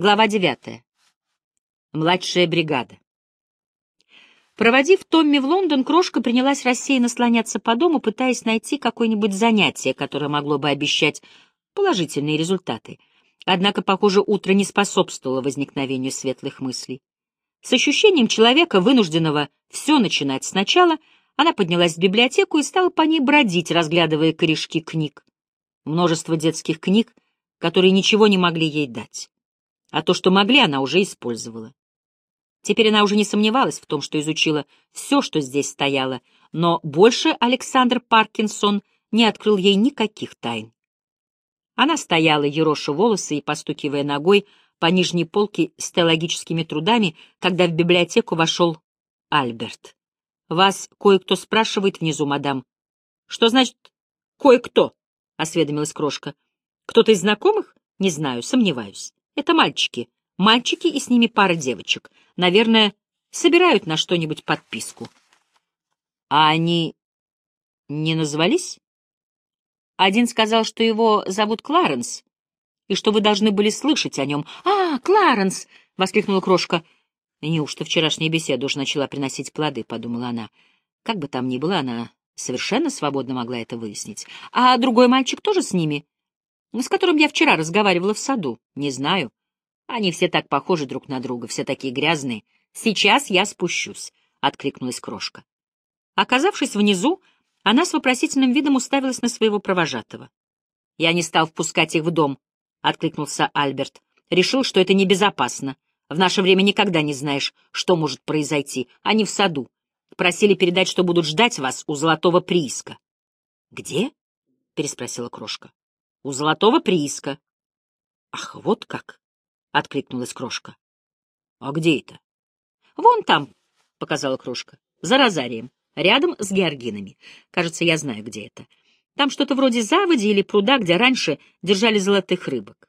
Глава девятая. Младшая бригада. Проводив Томми в Лондон, Крошка принялась рассеянно слоняться по дому, пытаясь найти какое-нибудь занятие, которое могло бы обещать положительные результаты. Однако, похоже, утро не способствовало возникновению светлых мыслей. С ощущением человека, вынужденного все начинать сначала, она поднялась в библиотеку и стала по ней бродить, разглядывая корешки книг. Множество детских книг, которые ничего не могли ей дать а то, что могли, она уже использовала. Теперь она уже не сомневалась в том, что изучила все, что здесь стояло, но больше Александр Паркинсон не открыл ей никаких тайн. Она стояла, ероша волосы и постукивая ногой по нижней полке с теологическими трудами, когда в библиотеку вошел Альберт. «Вас кое-кто спрашивает внизу, мадам». «Что значит «кое-кто»?» — осведомилась крошка. «Кто-то из знакомых? Не знаю, сомневаюсь. Это мальчики. Мальчики и с ними пара девочек. Наверное, собирают на что-нибудь подписку. А они не назвались? Один сказал, что его зовут Кларенс, и что вы должны были слышать о нем. «А, Кларенс!» — воскликнула крошка. «Неужто вчерашняя беседа уж начала приносить плоды?» — подумала она. Как бы там ни было, она совершенно свободно могла это выяснить. «А другой мальчик тоже с ними?» С которым я вчера разговаривала в саду. Не знаю. Они все так похожи друг на друга, все такие грязные. Сейчас я спущусь, — откликнулась крошка. Оказавшись внизу, она с вопросительным видом уставилась на своего провожатого. Я не стал впускать их в дом, — откликнулся Альберт. Решил, что это небезопасно. В наше время никогда не знаешь, что может произойти. Они в саду. Просили передать, что будут ждать вас у золотого прииска. — Где? — переспросила крошка у золотого прииска. — Ах, вот как! — откликнулась крошка. — А где это? — Вон там, — показала крошка, — за розарием, рядом с георгинами. Кажется, я знаю, где это. Там что-то вроде заводи или пруда, где раньше держали золотых рыбок.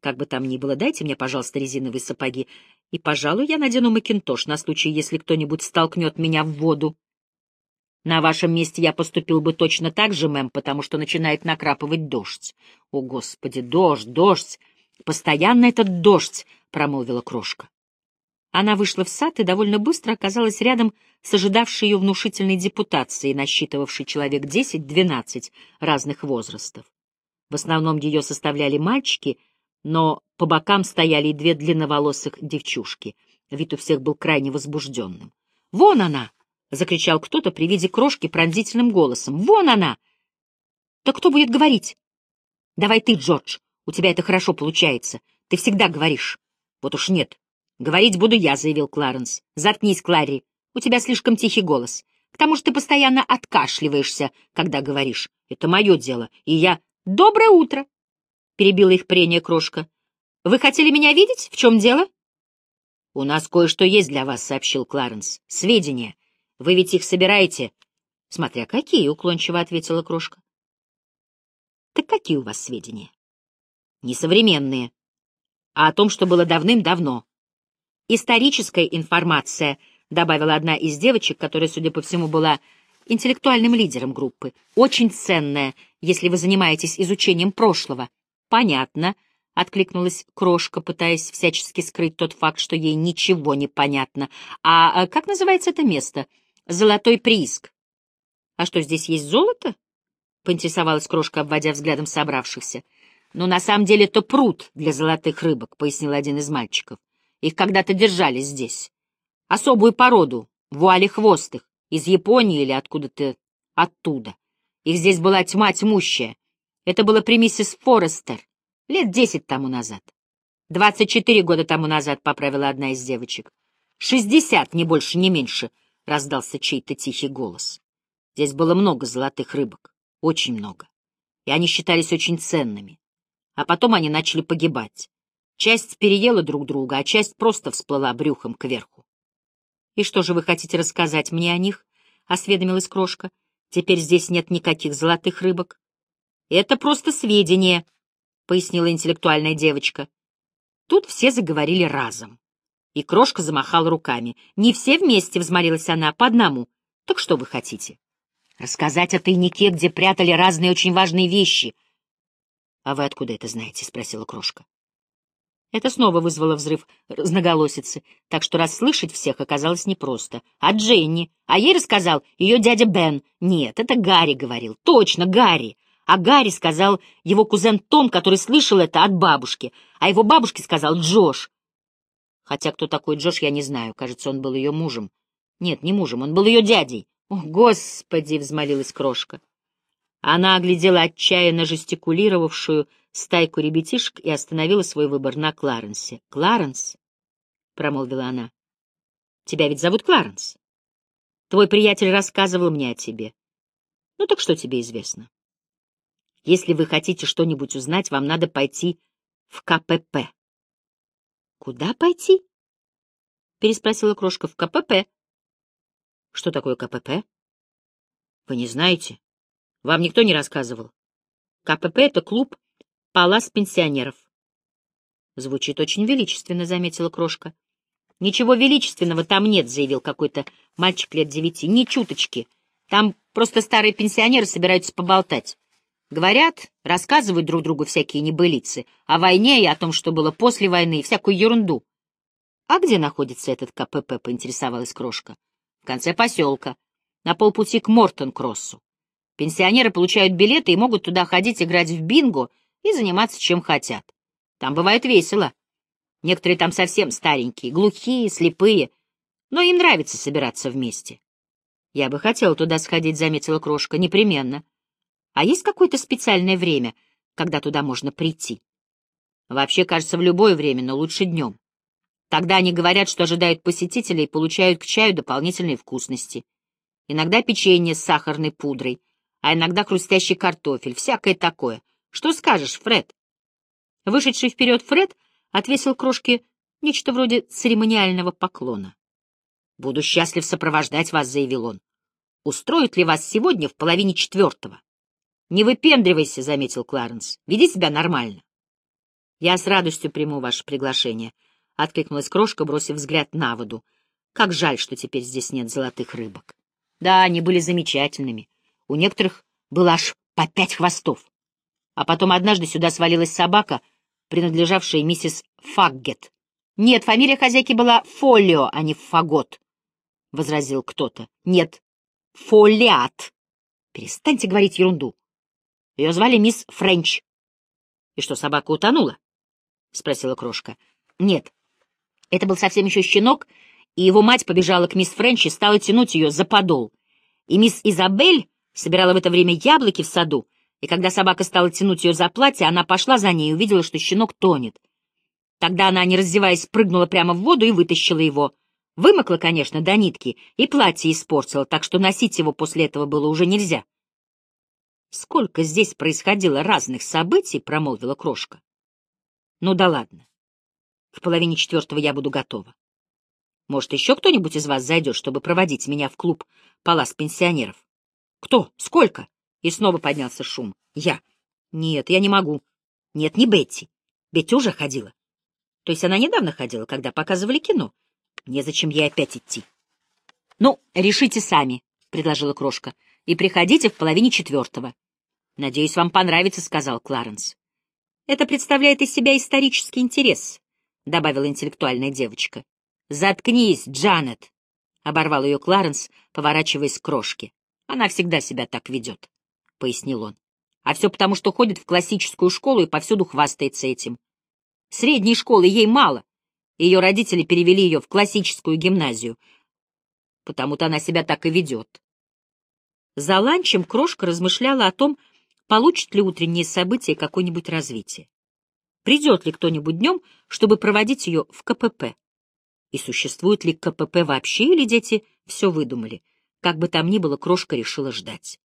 Как бы там ни было, дайте мне, пожалуйста, резиновые сапоги, и, пожалуй, я надену макинтош на случай, если кто-нибудь столкнет меня в воду. На вашем месте я поступил бы точно так же, мэм, потому что начинает накрапывать дождь. О, Господи, дождь, дождь! Постоянно этот дождь! — промолвила крошка. Она вышла в сад и довольно быстро оказалась рядом с ожидавшей ее внушительной депутацией, насчитывавшей человек десять-двенадцать разных возрастов. В основном ее составляли мальчики, но по бокам стояли и две длинноволосых девчушки. Вид у всех был крайне возбужденным. «Вон она!» — закричал кто-то при виде крошки пронзительным голосом. «Вон она!» «Так кто будет говорить?» «Давай ты, Джордж, у тебя это хорошо получается. Ты всегда говоришь». «Вот уж нет. Говорить буду я», — заявил Кларенс. «Заткнись, Кларри, у тебя слишком тихий голос. К тому же ты постоянно откашливаешься, когда говоришь. Это мое дело, и я...» «Доброе утро!» — перебила их прение крошка. «Вы хотели меня видеть? В чем дело?» «У нас кое-что есть для вас», — сообщил Кларенс. «Сведения» Вы ведь их собираете? — Смотря какие, — уклончиво ответила крошка. — Так какие у вас сведения? — Несовременные. А о том, что было давным-давно. Историческая информация, — добавила одна из девочек, которая, судя по всему, была интеллектуальным лидером группы. Очень ценная, если вы занимаетесь изучением прошлого. — Понятно, — откликнулась крошка, пытаясь всячески скрыть тот факт, что ей ничего не понятно. «А, а как называется это место?» Золотой прииск. — А что, здесь есть золото? — поинтересовалась крошка, обводя взглядом собравшихся. — Ну, на самом деле, это пруд для золотых рыбок, — пояснил один из мальчиков. Их когда-то держали здесь. Особую породу, вуали хвостых, из Японии или откуда-то оттуда. Их здесь была тьма тьмущая. Это было при миссис Форестер, лет десять тому назад. Двадцать четыре года тому назад, — поправила одна из девочек. Шестьдесят, не больше, не меньше, —— раздался чей-то тихий голос. Здесь было много золотых рыбок, очень много, и они считались очень ценными. А потом они начали погибать. Часть переела друг друга, а часть просто всплыла брюхом кверху. — И что же вы хотите рассказать мне о них? — осведомилась крошка. — Теперь здесь нет никаких золотых рыбок. — Это просто сведения, — пояснила интеллектуальная девочка. Тут все заговорили разом. И крошка замахала руками. «Не все вместе», — взмолилась она, — «по одному. Так что вы хотите?» «Рассказать о тайнике, где прятали разные очень важные вещи». «А вы откуда это знаете?» — спросила крошка. Это снова вызвало взрыв разноголосицы, так что расслышать всех оказалось непросто. А Дженни? А ей рассказал ее дядя Бен. Нет, это Гарри говорил. Точно, Гарри. А Гарри сказал его кузен Том, который слышал это от бабушки. А его бабушке сказал Джош. Хотя кто такой Джош, я не знаю. Кажется, он был ее мужем. Нет, не мужем, он был ее дядей. «О, Господи!» — взмолилась крошка. Она оглядела отчаянно жестикулировавшую стайку ребятишек и остановила свой выбор на Кларенсе. «Кларенс?» — промолвила она. «Тебя ведь зовут Кларенс. Твой приятель рассказывал мне о тебе. Ну так что тебе известно? Если вы хотите что-нибудь узнать, вам надо пойти в КПП». «Куда пойти?» — переспросила крошка. «В КПП». Что такое КПП? Вы не знаете? Вам никто не рассказывал. КПП — это клуб палас пенсионеров. Звучит очень величественно, заметила крошка. Ничего величественного там нет, заявил какой-то мальчик лет девяти. Ни чуточки. Там просто старые пенсионеры собираются поболтать. Говорят, рассказывают друг другу всякие небылицы о войне и о том, что было после войны, и всякую ерунду. — А где находится этот КПП? — поинтересовалась крошка в конце поселка, на полпути к Мортон-Кроссу. Пенсионеры получают билеты и могут туда ходить играть в бинго и заниматься чем хотят. Там бывает весело. Некоторые там совсем старенькие, глухие, слепые, но им нравится собираться вместе. Я бы хотела туда сходить, заметила крошка, непременно. А есть какое-то специальное время, когда туда можно прийти? Вообще, кажется, в любое время, но лучше днем. Тогда они говорят, что ожидают посетителей и получают к чаю дополнительные вкусности. Иногда печенье с сахарной пудрой, а иногда хрустящий картофель, всякое такое. Что скажешь, Фред? Вышедший вперед Фред отвесил крошке нечто вроде церемониального поклона. «Буду счастлив сопровождать вас», — заявил он. «Устроит ли вас сегодня в половине четвертого?» «Не выпендривайся», — заметил Кларенс. «Веди себя нормально». «Я с радостью приму ваше приглашение», — откликнулась крошка, бросив взгляд на воду. Как жаль, что теперь здесь нет золотых рыбок. Да, они были замечательными. У некоторых было аж по пять хвостов. А потом однажды сюда свалилась собака, принадлежавшая миссис Фаггет. Нет, фамилия хозяйки была Фолио, а не Фагот, — возразил кто-то. Нет, Фолиат. Перестаньте говорить ерунду. Ее звали мисс Френч. — И что, собака утонула? — спросила крошка. — Нет, это был совсем еще щенок, и его мать побежала к мисс Френч и стала тянуть ее за подол. И мисс Изабель собирала в это время яблоки в саду, и когда собака стала тянуть ее за платье, она пошла за ней и увидела, что щенок тонет. Тогда она, не раздеваясь, прыгнула прямо в воду и вытащила его. Вымокла, конечно, до нитки, и платье испортила, так что носить его после этого было уже нельзя. «Сколько здесь происходило разных событий», — промолвила крошка. «Ну да ладно. В половине четвертого я буду готова. Может, еще кто-нибудь из вас зайдет, чтобы проводить меня в клуб «Палас пенсионеров»? Кто? Сколько? И снова поднялся шум. Я. Нет, я не могу. Нет, не Бетти. Бетти уже ходила. То есть она недавно ходила, когда показывали кино. Незачем ей опять идти. Ну, решите сами, — предложила Крошка, — и приходите в половине четвертого. Надеюсь, вам понравится, — сказал Кларенс. Это представляет из себя исторический интерес, — добавила интеллектуальная девочка. «Заткнись, Джанет!» — оборвал ее Кларенс, поворачиваясь к крошке. «Она всегда себя так ведет», — пояснил он. «А все потому, что ходит в классическую школу и повсюду хвастается этим. Средней школы ей мало. Ее родители перевели ее в классическую гимназию. Потому-то она себя так и ведет». За ланчем крошка размышляла о том, получит ли утренние события какое-нибудь развитие придет ли кто-нибудь днем, чтобы проводить ее в КПП. И существует ли КПП вообще, или дети все выдумали? Как бы там ни было, Крошка решила ждать.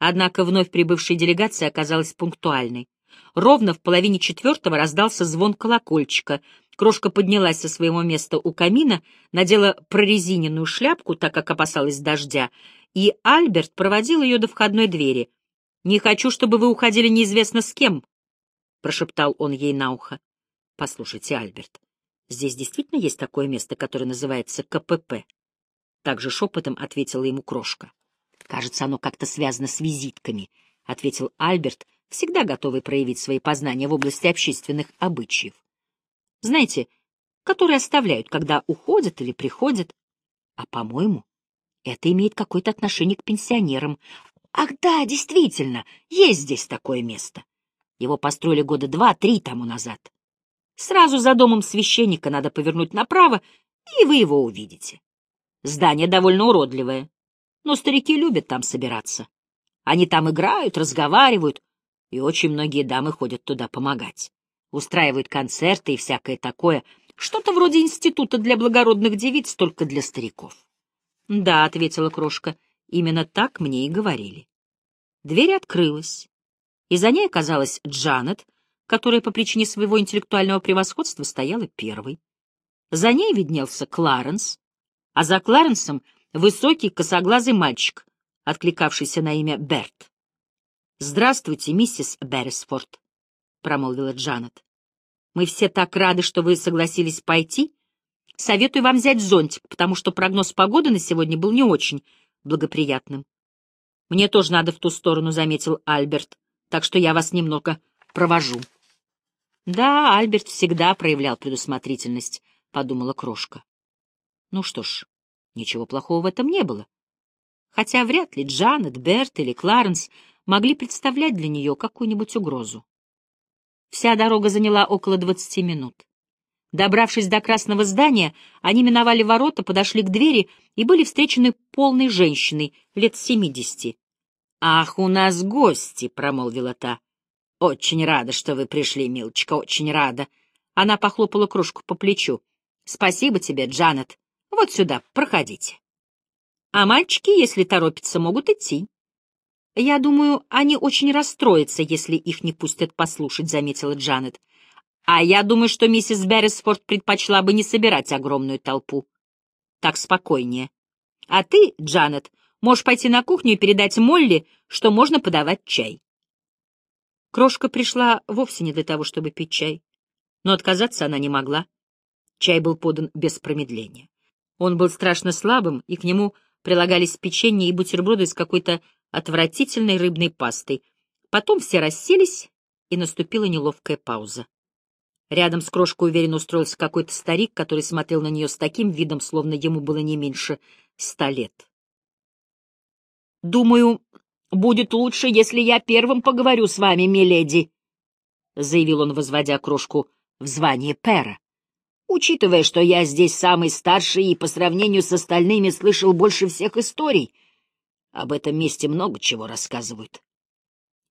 Однако вновь прибывшая делегация оказалась пунктуальной. Ровно в половине четвертого раздался звон колокольчика. Крошка поднялась со своего места у камина, надела прорезиненную шляпку, так как опасалась дождя, и Альберт проводил ее до входной двери. «Не хочу, чтобы вы уходили неизвестно с кем», — прошептал он ей на ухо. — Послушайте, Альберт, здесь действительно есть такое место, которое называется КПП? Также шепотом ответила ему крошка. — Кажется, оно как-то связано с визитками, — ответил Альберт, всегда готовый проявить свои познания в области общественных обычаев. Знаете, которые оставляют, когда уходят или приходят. А, по-моему, это имеет какое-то отношение к пенсионерам. Ах да, действительно, есть здесь такое место. Его построили года два-три тому назад. Сразу за домом священника надо повернуть направо, и вы его увидите. Здание довольно уродливое, но старики любят там собираться. Они там играют, разговаривают, и очень многие дамы ходят туда помогать. Устраивают концерты и всякое такое, что-то вроде института для благородных девиц, только для стариков. — Да, — ответила крошка, — именно так мне и говорили. Дверь открылась, и за ней оказалась Джанет, которая по причине своего интеллектуального превосходства стояла первой. За ней виднелся Кларенс, а за Кларенсом — высокий косоглазый мальчик, откликавшийся на имя Берт. «Здравствуйте, миссис Беррисфорд», — промолвила Джанет. «Мы все так рады, что вы согласились пойти. Советую вам взять зонтик, потому что прогноз погоды на сегодня был не очень благоприятным». «Мне тоже надо в ту сторону», — заметил Альберт, «так что я вас немного провожу». Да, Альберт всегда проявлял предусмотрительность, — подумала крошка. Ну что ж, ничего плохого в этом не было. Хотя вряд ли Джанет, Берт или Кларенс могли представлять для нее какую-нибудь угрозу. Вся дорога заняла около двадцати минут. Добравшись до красного здания, они миновали ворота, подошли к двери и были встречены полной женщиной, лет семидесяти. — Ах, у нас гости! — промолвила та. «Очень рада, что вы пришли, милочка, очень рада». Она похлопала кружку по плечу. «Спасибо тебе, Джанет. Вот сюда, проходите». «А мальчики, если торопятся, могут идти». «Я думаю, они очень расстроятся, если их не пустят послушать», — заметила Джанет. «А я думаю, что миссис Беррисфорд предпочла бы не собирать огромную толпу. Так спокойнее. А ты, Джанет, можешь пойти на кухню и передать Молли, что можно подавать чай». Крошка пришла вовсе не для того, чтобы пить чай. Но отказаться она не могла. Чай был подан без промедления. Он был страшно слабым, и к нему прилагались печенье и бутерброды с какой-то отвратительной рыбной пастой. Потом все расселись, и наступила неловкая пауза. Рядом с крошкой уверенно устроился какой-то старик, который смотрел на нее с таким видом, словно ему было не меньше ста лет. «Думаю, «Будет лучше, если я первым поговорю с вами, миледи», — заявил он, возводя крошку в звание пера. «Учитывая, что я здесь самый старший и по сравнению с остальными слышал больше всех историй, об этом месте много чего рассказывают.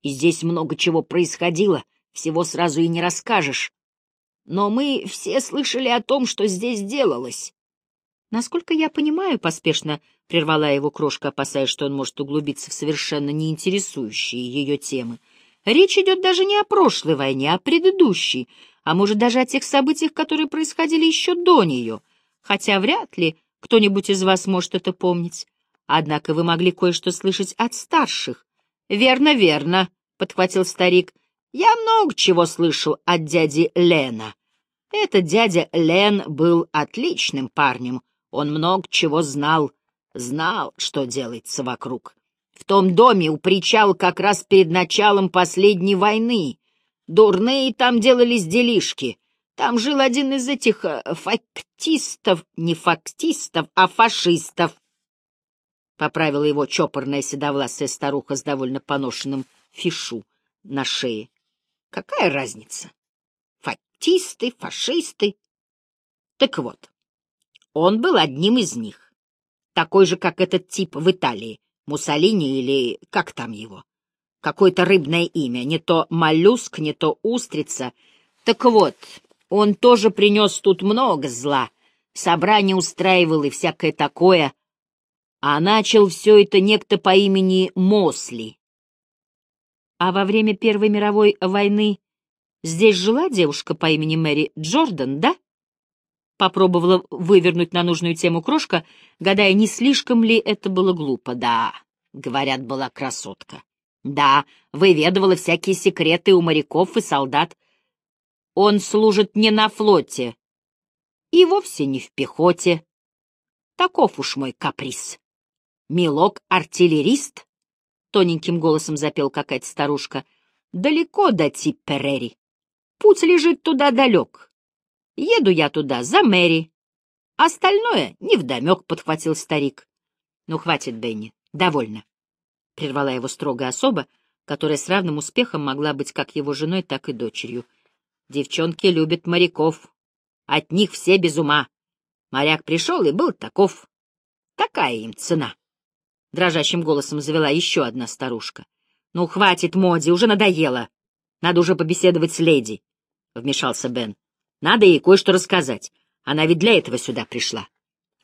И здесь много чего происходило, всего сразу и не расскажешь. Но мы все слышали о том, что здесь делалось. Насколько я понимаю, поспешно прервала его крошка, опасаясь, что он может углубиться в совершенно неинтересующие ее темы. Речь идет даже не о прошлой войне, а о предыдущей, а может даже о тех событиях, которые происходили еще до нее, хотя вряд ли кто-нибудь из вас может это помнить. Однако вы могли кое-что слышать от старших. — Верно, верно, — подхватил старик. — Я много чего слышал от дяди Лена. Этот дядя Лен был отличным парнем, он много чего знал, знал, что делается вокруг. В том доме у причала как раз перед началом последней войны. Дурные там делались делишки. Там жил один из этих э, фактистов, не фактистов, а фашистов. Поправила его чопорная седовласая старуха с довольно поношенным фишу на шее. Какая разница? Фактисты, фашисты. Так вот, он был одним из них. Такой же, как этот тип в Италии. Муссолини или как там его? Какое-то рыбное имя, не то моллюск, не то устрица. Так вот, он тоже принес тут много зла. Собрание устраивал и всякое такое. А начал все это некто по имени Мосли. А во время Первой мировой войны здесь жила девушка по имени Мэри Джордан, да? Попробовала вывернуть на нужную тему крошка, гадая, не слишком ли это было глупо. Да, говорят, была красотка. Да, выведывала всякие секреты у моряков и солдат. Он служит не на флоте и вовсе не в пехоте. Таков уж мой каприз. Милок-артиллерист, — тоненьким голосом запел какая-то старушка, — далеко до Типперери. Путь лежит туда далек. Еду я туда за Мэри. Остальное невдомек, — подхватил старик. — Ну, хватит, Бенни, довольно, — прервала его строгая особа, которая с равным успехом могла быть как его женой, так и дочерью. Девчонки любят моряков. От них все без ума. Моряк пришел и был таков. Такая им цена. Дрожащим голосом завела еще одна старушка. — Ну, хватит, Моди, уже надоело. Надо уже побеседовать с леди, — вмешался Бен. — Надо ей кое-что рассказать. Она ведь для этого сюда пришла.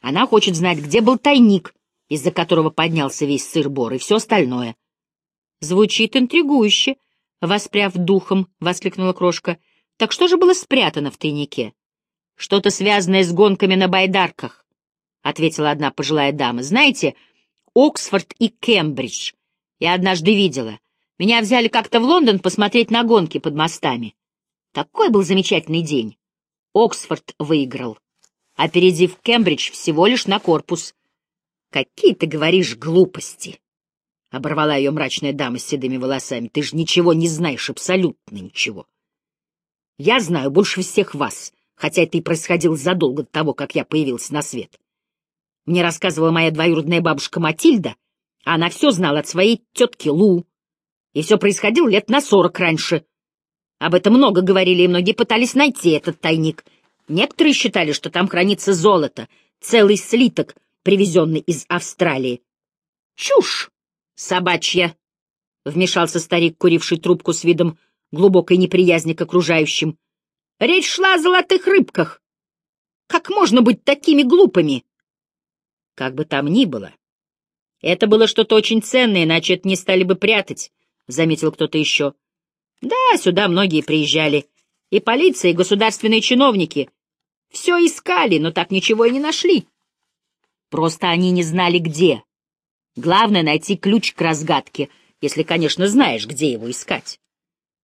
Она хочет знать, где был тайник, из-за которого поднялся весь сыр-бор и все остальное. — Звучит интригующе, — воспряв духом, — воскликнула крошка. — Так что же было спрятано в тайнике? — Что-то связанное с гонками на байдарках, — ответила одна пожилая дама. — Знаете, Оксфорд и Кембридж. Я однажды видела. Меня взяли как-то в Лондон посмотреть на гонки под мостами. Такой был замечательный день. Оксфорд выиграл, опередив Кембридж всего лишь на корпус. «Какие ты говоришь глупости!» — оборвала ее мрачная дама с седыми волосами. «Ты же ничего не знаешь, абсолютно ничего. Я знаю больше всех вас, хотя это и происходило задолго до того, как я появился на свет. Мне рассказывала моя двоюродная бабушка Матильда, она все знала от своей тетки Лу, и все происходило лет на сорок раньше. Об этом много говорили, и многие пытались найти этот тайник. Некоторые считали, что там хранится золото, целый слиток, привезенный из Австралии. «Чушь! Собачья!» — вмешался старик, куривший трубку с видом глубокой неприязни к окружающим. «Речь шла о золотых рыбках. Как можно быть такими глупыми?» Как бы там ни было. Это было что-то очень ценное, иначе это не стали бы прятать, — заметил кто-то еще. Да, сюда многие приезжали. И полиция, и государственные чиновники. Все искали, но так ничего и не нашли. Просто они не знали, где. Главное — найти ключ к разгадке, если, конечно, знаешь, где его искать.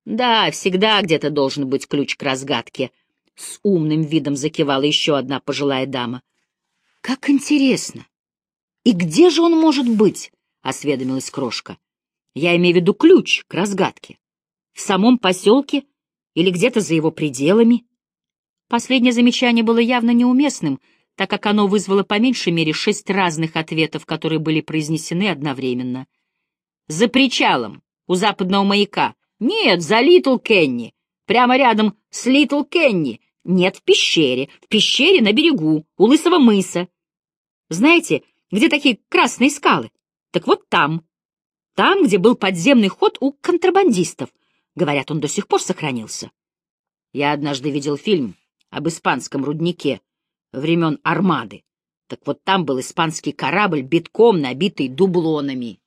Да, всегда где-то должен быть ключ к разгадке. С умным видом закивала еще одна пожилая дама. Как интересно! И где же он может быть? — осведомилась крошка. Я имею в виду ключ к разгадке в самом поселке или где-то за его пределами. Последнее замечание было явно неуместным, так как оно вызвало по меньшей мере шесть разных ответов, которые были произнесены одновременно. «За причалом, у западного маяка. Нет, за Литл Кенни. Прямо рядом с Литл Кенни. Нет, в пещере. В пещере на берегу, у Лысого мыса. Знаете, где такие красные скалы? Так вот там. Там, где был подземный ход у контрабандистов. Говорят, он до сих пор сохранился. Я однажды видел фильм об испанском руднике времен Армады. Так вот там был испанский корабль, битком набитый дублонами.